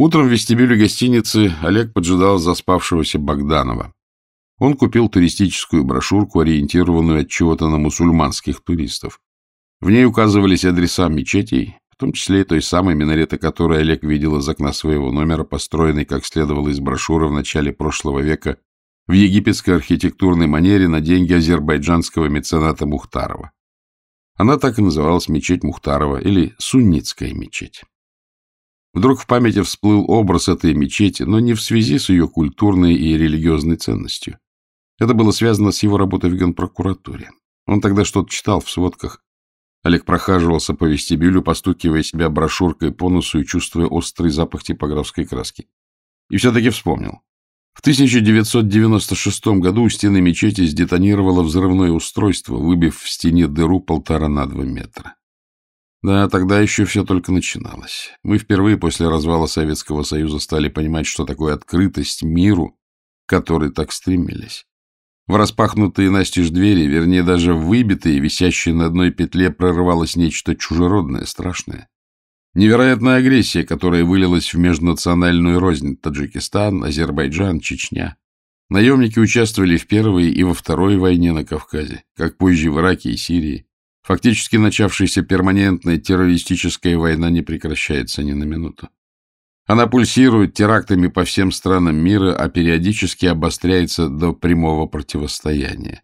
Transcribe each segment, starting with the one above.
Утром в вестибюле гостиницы Олег поджидал заспавшегося Богданова. Он купил туристическую брошюрку, ориентированную от чего-то на мусульманских туристов. В ней указывались адреса мечетей, в том числе и той самой минарета, которую Олег видел из окна своего номера, построенной, как следовало из брошюры в начале прошлого века, в египетской архитектурной манере на деньги азербайджанского мецената Мухтарова. Она так и называлась мечеть Мухтарова или Суннитская мечеть. Вдруг в памяти всплыл образ этой мечети, но не в связи с ее культурной и религиозной ценностью. Это было связано с его работой в генпрокуратуре. Он тогда что-то читал в сводках. Олег прохаживался по вестибюлю, постукивая себя брошюркой по носу и чувствуя острый запах типографской краски. И все-таки вспомнил. В 1996 году у стены мечети сдетонировало взрывное устройство, выбив в стене дыру полтора на два метра. Да, тогда еще все только начиналось. Мы впервые после развала Советского Союза стали понимать, что такое открытость миру, к которой так стремились. В распахнутые настежь двери, вернее, даже выбитые, висящие на одной петле, прорывалось нечто чужеродное, страшное. Невероятная агрессия, которая вылилась в межнациональную рознь Таджикистан, Азербайджан, Чечня. Наемники участвовали в Первой и во Второй войне на Кавказе, как позже в Ираке и Сирии. Фактически начавшаяся перманентная террористическая война не прекращается ни на минуту. Она пульсирует терактами по всем странам мира, а периодически обостряется до прямого противостояния.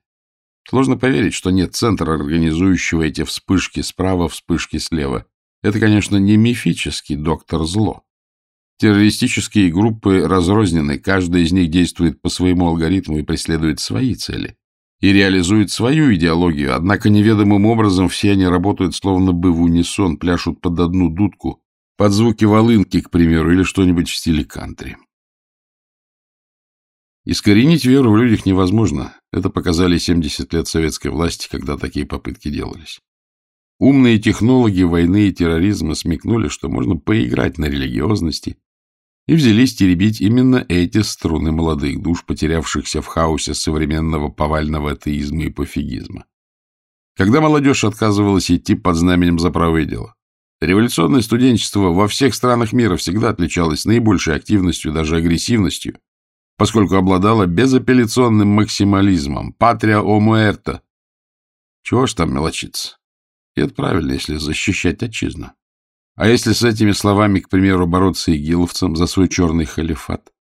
Сложно поверить, что нет центра, организующего эти вспышки справа, вспышки слева. Это, конечно, не мифический доктор зло. Террористические группы разрознены, каждая из них действует по своему алгоритму и преследует свои цели и реализует свою идеологию, однако неведомым образом все они работают словно бы в унисон, пляшут под одну дудку, под звуки волынки, к примеру, или что-нибудь в стиле кантри. Искоренить веру в людях невозможно. Это показали 70 лет советской власти, когда такие попытки делались. Умные технологи войны и терроризма смекнули, что можно поиграть на религиозности, и взялись теребить именно эти струны молодых душ, потерявшихся в хаосе современного повального атеизма и пофигизма. Когда молодежь отказывалась идти под знаменем за правое дело, революционное студенчество во всех странах мира всегда отличалось наибольшей активностью, даже агрессивностью, поскольку обладало безапелляционным максимализмом, патрия о муэрто. Чего ж там мелочиться? И это правильно, если защищать отчизну. А если с этими словами, к примеру, бороться игиловцам за свой черный халифат?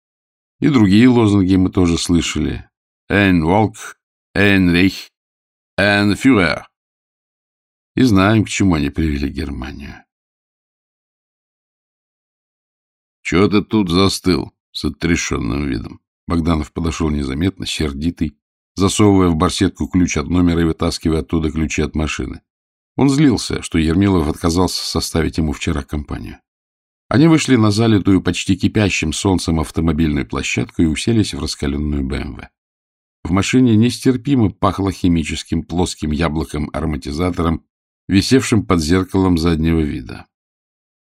И другие лозунги мы тоже слышали. «Ein Волк», «Ein Reich», «Ein Führer». И знаем, к чему они привели Германию. — Чего ты тут застыл с отрешенным видом? Богданов подошел незаметно, сердитый, засовывая в барсетку ключ от номера и вытаскивая оттуда ключи от машины. Он злился, что Ермилов отказался составить ему вчера компанию. Они вышли на залитую почти кипящим солнцем автомобильную площадку и уселись в раскаленную БМВ. В машине нестерпимо пахло химическим плоским яблоком-ароматизатором, висевшим под зеркалом заднего вида.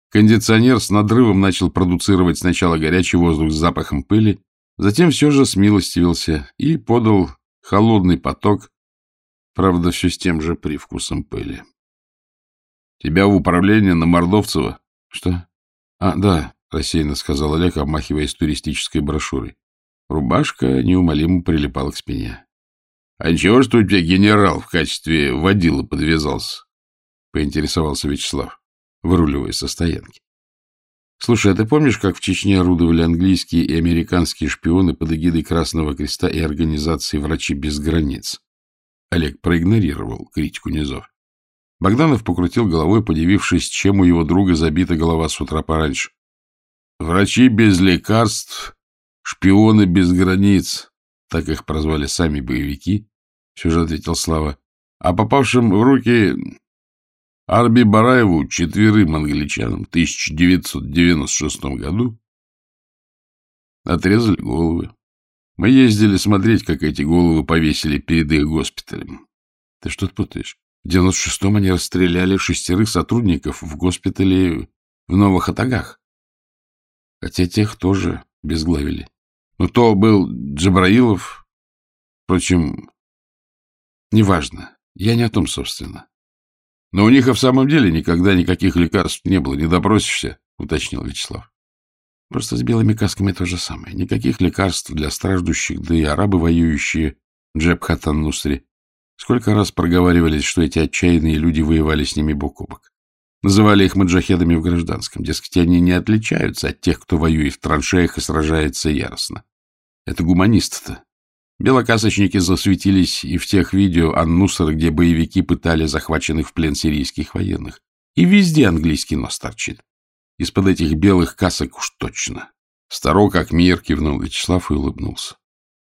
Кондиционер с надрывом начал продуцировать сначала горячий воздух с запахом пыли, затем все же смилостивился и подал холодный поток, правда, все с тем же привкусом пыли. Тебя в управление на Мордовцева? — Что? — А, да, — рассеянно сказал Олег, обмахиваясь туристической брошюрой. Рубашка неумолимо прилипала к спине. — А ничего, что у тебя генерал в качестве водила подвязался? — поинтересовался Вячеслав, выруливая со стоянки. — Слушай, а ты помнишь, как в Чечне орудовали английские и американские шпионы под эгидой Красного Креста и организации «Врачи без границ»? Олег проигнорировал критику низов. Богданов покрутил головой, подивившись, чем у его друга забита голова с утра пораньше. «Врачи без лекарств, шпионы без границ», так их прозвали сами боевики, же ответил Слава. А попавшим в руки Арби Бараеву, четверым англичанам, в 1996 году отрезали головы. Мы ездили смотреть, как эти головы повесили перед их госпиталем. Ты что-то путаешь. В 96-м они расстреляли шестерых сотрудников в госпитале в Новых Атагах. Хотя тех тоже безглавили. Но то был Джабраилов. Впрочем, неважно. Я не о том, собственно. Но у них и в самом деле никогда никаких лекарств не было. Не допросишься, уточнил Вячеслав. Просто с белыми касками то же самое. Никаких лекарств для страждущих, да и арабы, воюющие Джебхатан Нусри. Сколько раз проговаривались, что эти отчаянные люди воевали с ними бок о бок. Называли их маджахедами в гражданском. Дескать, они не отличаются от тех, кто воюет в траншеях и сражается яростно. Это гуманисты-то. Белокасочники засветились и в тех видео Ан-Нуср, где боевики пытали захваченных в плен сирийских военных. И везде английский нос торчит. Из-под этих белых касок уж точно. Старо как мир, кивнул Вячеслав и улыбнулся.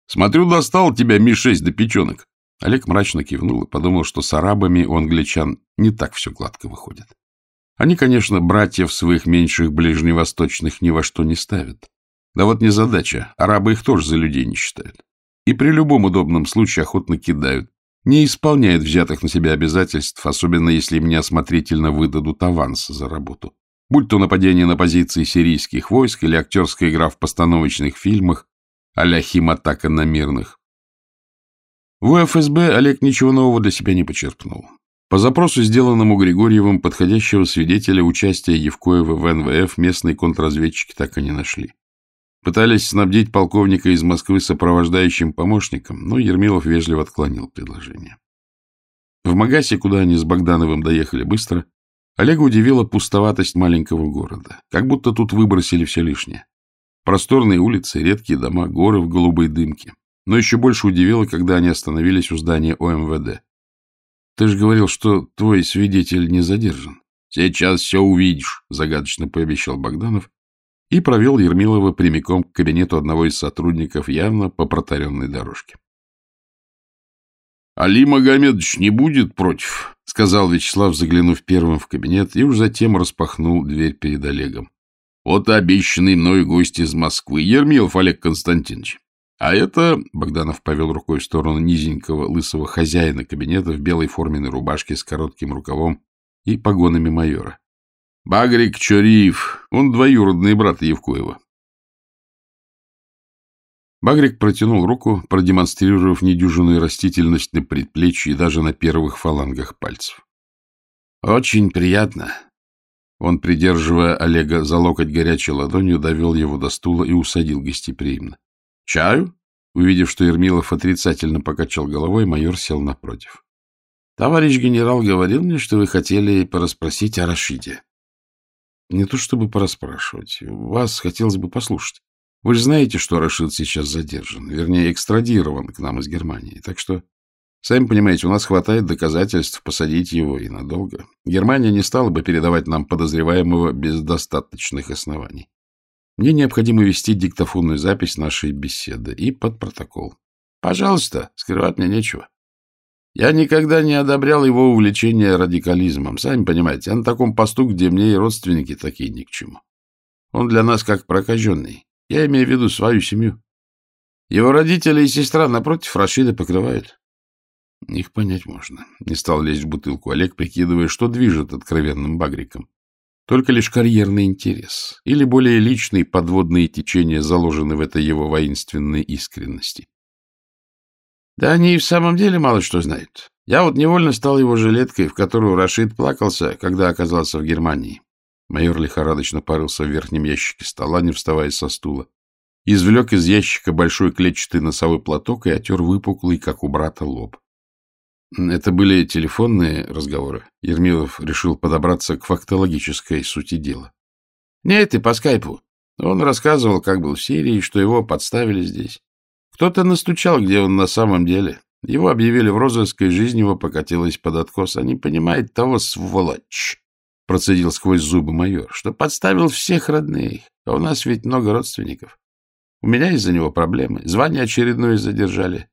Смотрю, достал тебя Ми-6 до печенок. Олег мрачно кивнул и подумал, что с арабами у англичан не так все гладко выходит. Они, конечно, братьев своих меньших ближневосточных ни во что не ставят. Да вот не задача, арабы их тоже за людей не считают. И при любом удобном случае охотно кидают, не исполняют взятых на себя обязательств, особенно если им неосмотрительно выдадут аванс за работу. Будь то нападение на позиции сирийских войск или актерская игра в постановочных фильмах а-ля химатака на мирных. В УФСБ Олег ничего нового для себя не почерпнул. По запросу, сделанному Григорьевым, подходящего свидетеля участия Евкоева в НВФ местные контрразведчики так и не нашли. Пытались снабдить полковника из Москвы сопровождающим помощником, но Ермилов вежливо отклонил предложение. В Магасе, куда они с Богдановым доехали быстро, Олега удивила пустоватость маленького города, как будто тут выбросили все лишнее. Просторные улицы, редкие дома, горы в голубой дымке. Но еще больше удивило, когда они остановились у здания ОМВД. Ты же говорил, что твой свидетель не задержан. Сейчас все увидишь, загадочно пообещал Богданов и провел Ермилова прямиком к кабинету одного из сотрудников явно по протаренной дорожке. «Али Магомедович не будет против», — сказал Вячеслав, заглянув первым в кабинет, и уж затем распахнул дверь перед Олегом. «Вот обещанный мною гость из Москвы, Ермилов Олег Константинович. А это...» — Богданов повел рукой в сторону низенького лысого хозяина кабинета в белой форменной рубашке с коротким рукавом и погонами майора. «Багрик Чориев, он двоюродный брат Евкоева. Багрик протянул руку, продемонстрировав недюжинную растительность на предплечье и даже на первых фалангах пальцев. — Очень приятно. Он, придерживая Олега за локоть горячей ладонью, довел его до стула и усадил гостеприимно. — Чаю? Увидев, что Ермилов отрицательно покачал головой, майор сел напротив. — Товарищ генерал говорил мне, что вы хотели порасспросить о Рашиде. — Не то чтобы порасспрашивать. Вас хотелось бы послушать. Вы же знаете, что Рашид сейчас задержан, вернее, экстрадирован к нам из Германии. Так что, сами понимаете, у нас хватает доказательств посадить его и надолго. Германия не стала бы передавать нам подозреваемого без достаточных оснований. Мне необходимо вести диктофонную запись нашей беседы и под протокол. Пожалуйста, скрывать мне нечего. Я никогда не одобрял его увлечение радикализмом. Сами понимаете, я на таком посту, где мне и родственники такие ни к чему. Он для нас как прокаженный. Я имею в виду свою семью. Его родители и сестра напротив Рашида покрывают. Их понять можно. Не стал лезть в бутылку Олег, прикидывая, что движет откровенным багриком. Только лишь карьерный интерес или более личные подводные течения заложены в этой его воинственной искренности. Да они и в самом деле мало что знают. Я вот невольно стал его жилеткой, в которую Рашид плакался, когда оказался в Германии. Майор лихорадочно парился в верхнем ящике стола, не вставая со стула. Извлек из ящика большой клетчатый носовой платок и отер выпуклый, как у брата, лоб. Это были телефонные разговоры. Ермилов решил подобраться к фактологической сути дела. Нет, и по скайпу. Он рассказывал, как был в Сирии, что его подставили здесь. Кто-то настучал, где он на самом деле. Его объявили в розыск, и жизнь его покатилась под откос. Они понимают того, сволочь. — процедил сквозь зубы майор, — что подставил всех родных, а у нас ведь много родственников. У меня из-за него проблемы. Звание очередное задержали.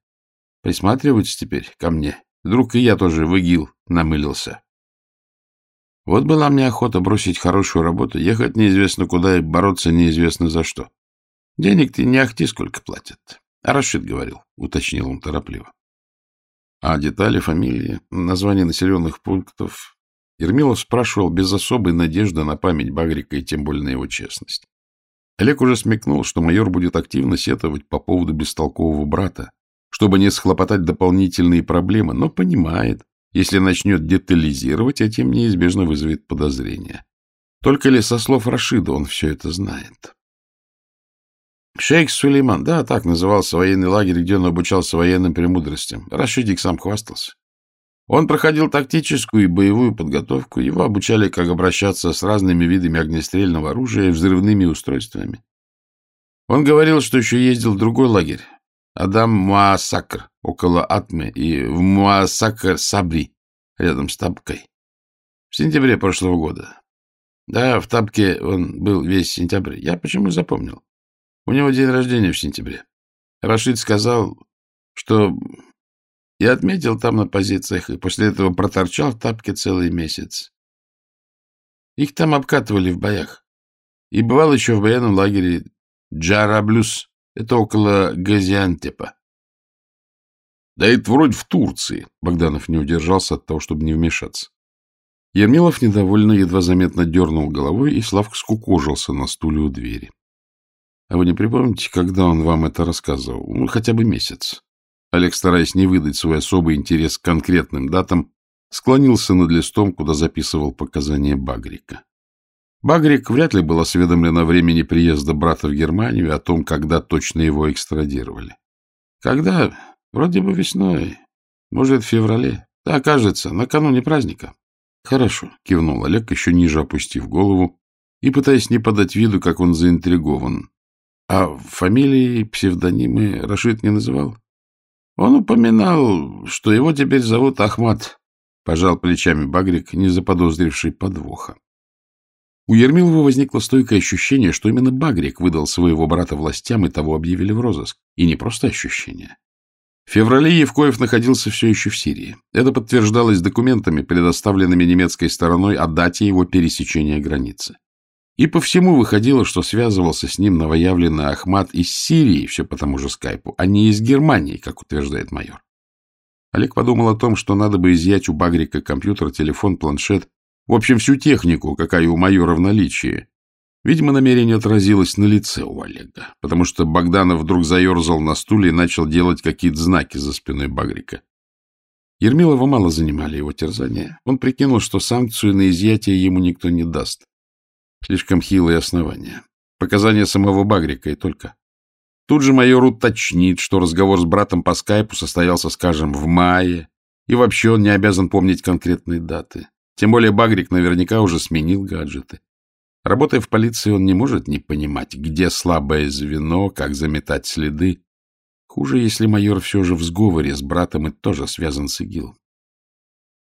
Присматриваются теперь ко мне. Вдруг и я тоже в ИГИЛ намылился. Вот была мне охота бросить хорошую работу, ехать неизвестно куда и бороться неизвестно за что. Денег-то не ахти сколько платят. А Рашид говорил, — уточнил он торопливо. А детали, фамилии, названия населенных пунктов, Ермилов спрашивал без особой надежды на память Багрика и тем более на его честность. Олег уже смекнул, что майор будет активно сетовать по поводу бестолкового брата, чтобы не схлопотать дополнительные проблемы, но понимает, если начнет детализировать, этим неизбежно вызовет подозрения. Только ли со слов Рашида он все это знает? Шейх Сулейман, да, так назывался военный лагерь, где он обучался военным премудростям. Рашидик сам хвастался. Он проходил тактическую и боевую подготовку, его обучали, как обращаться с разными видами огнестрельного оружия и взрывными устройствами. Он говорил, что еще ездил в другой лагерь, Адам Муасакр, около Атмы, и в Муасакр Сабри, рядом с Табкой. В сентябре прошлого года. Да, в Табке он был весь сентябрь. Я почему запомнил? У него день рождения в сентябре. Рашид сказал, что я отметил там на позициях, и после этого проторчал в тапке целый месяц. Их там обкатывали в боях. И бывал еще в военном лагере Джараблюс. Это около Газиантепа. Да это вроде в Турции. Богданов не удержался от того, чтобы не вмешаться. Ермилов недовольно, едва заметно дернул головой, и Славка скукожился на стуле у двери. — А вы не припомните, когда он вам это рассказывал? Ну, хотя бы месяц. Олег, стараясь не выдать свой особый интерес к конкретным датам, склонился над листом, куда записывал показания Багрика. Багрик вряд ли был осведомлен о времени приезда брата в Германию о том, когда точно его экстрадировали. Когда? Вроде бы весной. Может, в феврале. Да, кажется, накануне праздника. Хорошо, кивнул Олег, еще ниже опустив голову и пытаясь не подать виду, как он заинтригован. А фамилии, псевдонимы Рашид не называл? Он упоминал, что его теперь зовут Ахмат, пожал плечами Багрик, не заподозривший подвоха. У Ермилова возникло стойкое ощущение, что именно Багрик выдал своего брата властям и того объявили в розыск. И не просто ощущение. В феврале Евкоев находился все еще в Сирии. Это подтверждалось документами, предоставленными немецкой стороной о дате его пересечения границы. И по всему выходило, что связывался с ним новоявленный Ахмат из Сирии, все по тому же скайпу, а не из Германии, как утверждает майор. Олег подумал о том, что надо бы изъять у Багрика компьютер, телефон, планшет, в общем, всю технику, какая у майора в наличии. Видимо, намерение отразилось на лице у Олега, потому что Богданов вдруг заерзал на стуле и начал делать какие-то знаки за спиной Багрика. Ермилова мало занимали его терзания. Он прикинул, что санкцию на изъятие ему никто не даст. Слишком хилые основания. Показания самого Багрика и только. Тут же майор уточнит, что разговор с братом по скайпу состоялся, скажем, в мае, и вообще он не обязан помнить конкретные даты. Тем более Багрик наверняка уже сменил гаджеты. Работая в полиции, он не может не понимать, где слабое звено, как заметать следы. Хуже, если майор все же в сговоре с братом и тоже связан с ИГИЛ.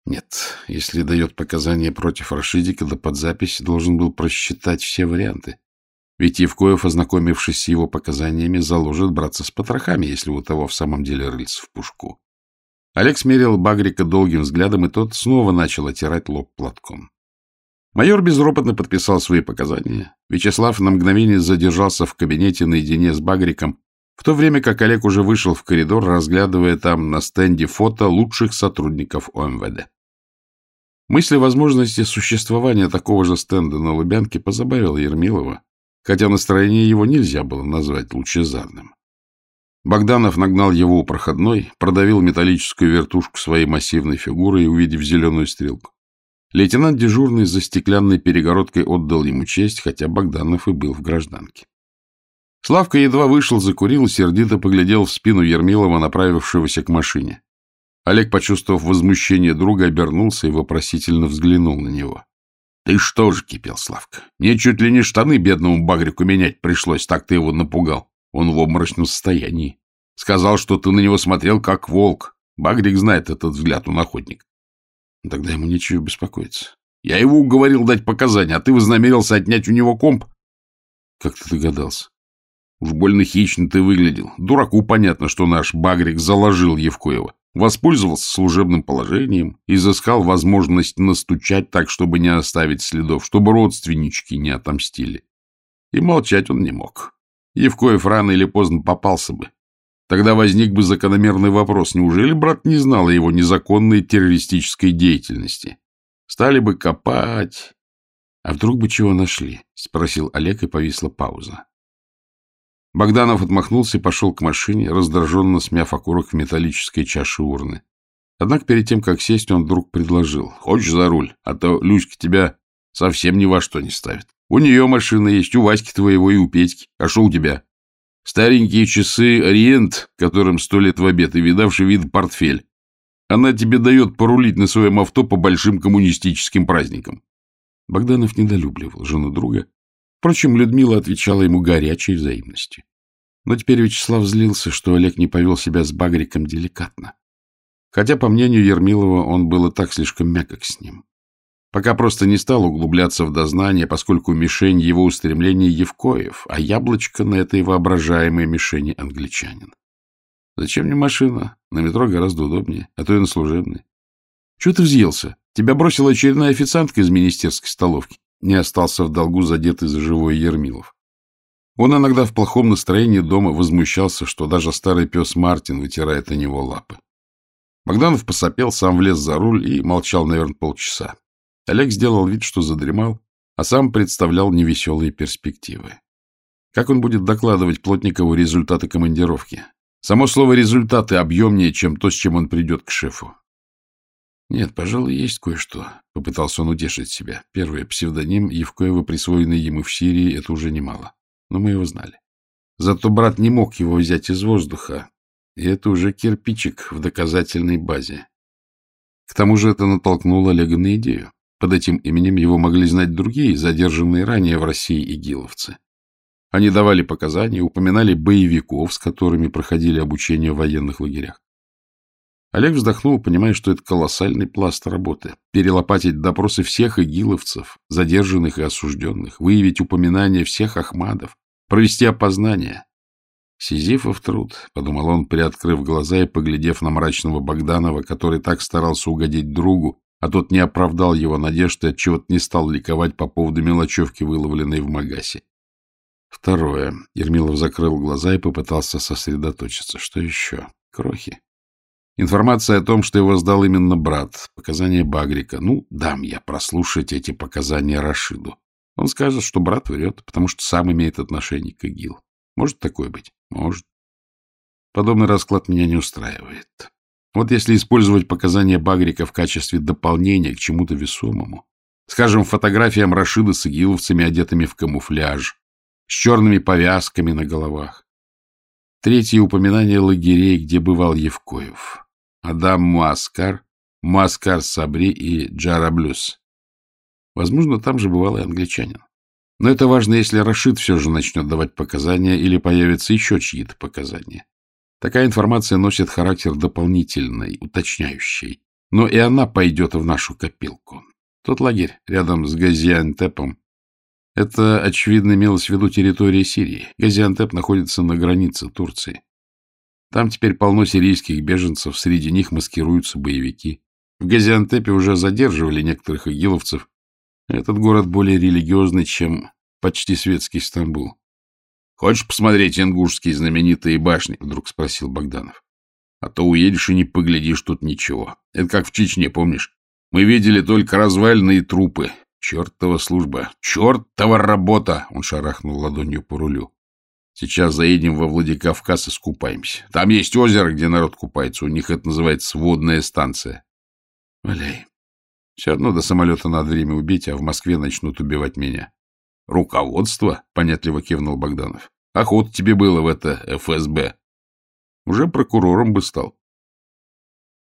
Нет, если дает показания против Рашидика, да под запись должен был просчитать все варианты. Ведь Евкоев, ознакомившись с его показаниями, заложит браться с потрохами, если у того в самом деле рыльц в пушку. Олег смерил Багрика долгим взглядом, и тот снова начал отирать лоб платком. Майор безропотно подписал свои показания. Вячеслав на мгновение задержался в кабинете наедине с Багриком, в то время как Олег уже вышел в коридор, разглядывая там на стенде фото лучших сотрудников ОМВД. Мысль о возможности существования такого же стенда на Лубянке позабавила Ермилова, хотя настроение его нельзя было назвать лучезарным. Богданов нагнал его у проходной, продавил металлическую вертушку своей массивной фигурой, увидев зеленую стрелку. Лейтенант дежурный за стеклянной перегородкой отдал ему честь, хотя Богданов и был в гражданке. Славка едва вышел, закурил и сердито поглядел в спину Ермилова, направившегося к машине. Олег, почувствовав возмущение друга, обернулся и вопросительно взглянул на него. — Ты что же, — кипел Славка, — мне чуть ли не штаны бедному багрику менять пришлось, так ты его напугал. Он в обморочном состоянии. Сказал, что ты на него смотрел, как волк. Багрик знает этот взгляд, он охотник. Тогда ему нечего беспокоиться. Я его уговорил дать показания, а ты вознамерился отнять у него комп? Как ты догадался? Уж больно хищно ты выглядел. Дураку понятно, что наш Багрик заложил Евкоева воспользовался служебным положением, изыскал возможность настучать так, чтобы не оставить следов, чтобы родственнички не отомстили. И молчать он не мог. Евкоев рано или поздно попался бы. Тогда возник бы закономерный вопрос, неужели брат не знал о его незаконной террористической деятельности? Стали бы копать. А вдруг бы чего нашли? — спросил Олег, и повисла пауза. Богданов отмахнулся и пошел к машине, раздраженно смяв окурок в металлической чаше урны. Однако перед тем, как сесть, он вдруг предложил. — Хочешь за руль? А то Люська тебя совсем ни во что не ставит. У нее машина есть, у Васьки твоего и у Петьки. А что у тебя? Старенькие часы «Ориент», которым сто лет в обед, и видавший вид портфель. Она тебе дает порулить на своем авто по большим коммунистическим праздникам. Богданов недолюбливал жену друга. Впрочем, Людмила отвечала ему горячей взаимностью. Но теперь Вячеслав злился, что Олег не повел себя с Багриком деликатно. Хотя, по мнению Ермилова, он был и так слишком мягок с ним. Пока просто не стал углубляться в дознание, поскольку мишень его устремлений Евкоев, а яблочко на этой воображаемой мишени англичанин. Зачем мне машина? На метро гораздо удобнее, а то и на служебной. Чего ты взъелся? Тебя бросила очередная официантка из министерской столовки. Не остался в долгу задетый за живой Ермилов. Он иногда в плохом настроении дома возмущался, что даже старый пес Мартин вытирает о него лапы. Богданов посопел, сам влез за руль и молчал, наверное, полчаса. Олег сделал вид, что задремал, а сам представлял невеселые перспективы. Как он будет докладывать Плотникову результаты командировки? Само слово «результаты» объемнее, чем то, с чем он придет к шефу. Нет, пожалуй, есть кое-что. Попытался он утешить себя. Первый псевдоним Евкоева, присвоенный ему в Сирии, это уже немало. Но мы его знали. Зато брат не мог его взять из воздуха, и это уже кирпичик в доказательной базе. К тому же это натолкнуло Олега на идею. Под этим именем его могли знать другие, задержанные ранее в России игиловцы. Они давали показания, упоминали боевиков, с которыми проходили обучение в военных лагерях. Олег вздохнул, понимая, что это колоссальный пласт работы. Перелопатить допросы всех игиловцев, задержанных и осужденных, выявить упоминания всех Ахмадов, провести опознание. Сизифов труд, — подумал он, приоткрыв глаза и поглядев на мрачного Богданова, который так старался угодить другу, а тот не оправдал его надежды, отчего-то не стал ликовать по поводу мелочевки, выловленной в Магасе. Второе. Ермилов закрыл глаза и попытался сосредоточиться. Что еще? Крохи. Информация о том, что его сдал именно брат. Показания Багрика. Ну, дам я прослушать эти показания Рашиду. Он скажет, что брат врет, потому что сам имеет отношение к ИГИЛ. Может такое быть? Может. Подобный расклад меня не устраивает. Вот если использовать показания Багрика в качестве дополнения к чему-то весомому, скажем, фотографиям Рашида с игиловцами, одетыми в камуфляж, с черными повязками на головах. Третье упоминание лагерей, где бывал Евкоев. Адам Муаскар, Муаскар Сабри и Джараблюс. Возможно, там же бывал и англичанин. Но это важно, если Рашид все же начнет давать показания или появятся еще чьи-то показания. Такая информация носит характер дополнительной, уточняющей. Но и она пойдет в нашу копилку. Тот лагерь рядом с Газиантепом — это, очевидно, имелось в виду территория Сирии. Газиантеп находится на границе Турции. Там теперь полно сирийских беженцев, среди них маскируются боевики. В Газиантепе уже задерживали некоторых игиловцев. Этот город более религиозный, чем почти светский Стамбул. Хочешь посмотреть ингушские знаменитые башни? — вдруг спросил Богданов. — А то уедешь и не поглядишь тут ничего. Это как в Чечне, помнишь? Мы видели только развальные трупы. Чертова служба! Чертова работа! Он шарахнул ладонью по рулю. Сейчас заедем во Владикавказ и скупаемся. Там есть озеро, где народ купается. У них это называется водная станция. Валяй. Все одно до самолета надо время убить, а в Москве начнут убивать меня. — Руководство? — понятливо кивнул Богданов. — Охота тебе было в это ФСБ. Уже прокурором бы стал.